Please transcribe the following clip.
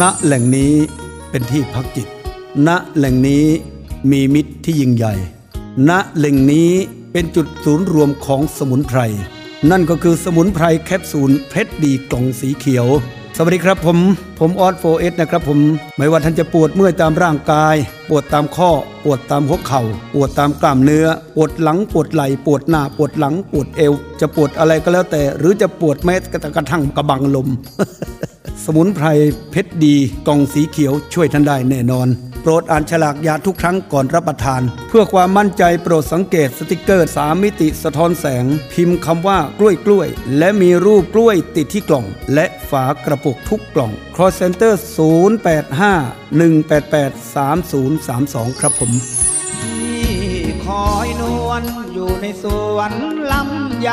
ณแหล่งนี้เป็นที่พักจิต ณแหล่งนี้มีมิตรที่ยิ่งใหญ่ ณแหล่งนี้เป็นจุดศูนย์รวมของสมุนไพร นั่นก็คือสมุนไพรแคปซูลเพชรดีกล่องสีเขียว สวัสดีครับผม ผมอ๊อดโฟร์เอสนะครับผม ไม่ว่าท่านจะปวดเมื่อยตามร่างกาย ปวดตามข้อ ปวดตามหัวเข่า ปวดตามกล้ามเนื้อ ปวดหลัง ปวดไหล่ ปวดหน้า ปวดหลัง ปวดเอว จะปวดอะไรก็แล้วแต่ หรือจะปวดแม้กระทั่งกระบังลม สมุนไพรเพชรดีกล่องสีเขียวช่วยท่านได้แน่นอน โปรดอ่านฉลากยาทุกครั้งก่อนรับประทาน เพื่อความมั่นใจโปรดสังเกตสติกเกอร์ 3 มิติสะท้อนแสง พิมพ์คำว่ากล้วยกล้วย และมีรูปกล้วยติดที่กล่อง และฝากระปุกทุกกล่อง call center 085 188 3032 ครับผมที่คอยนวลอยู่ในสวนลำไย